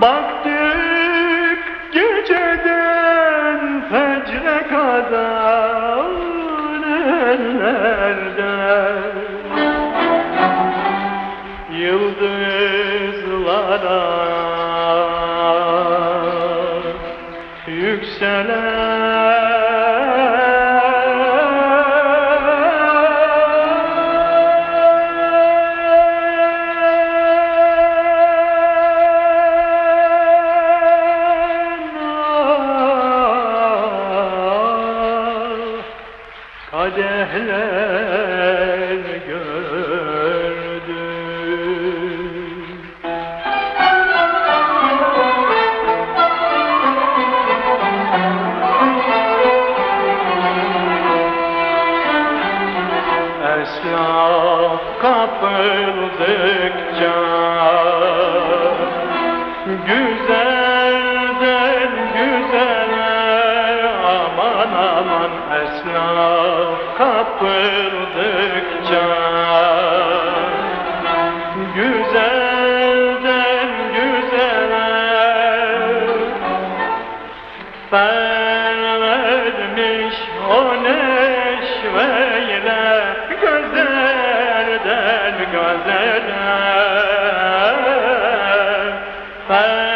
Baktık geceden fecre kadar ellerde. Yıldızlara kadehler gördüm Esnaf kapıldıkça Güzelden güzele aman aman esnaf kapırdıkça Güzelden güzele Vermiş o neşveyle Gözelden güzele Vermiş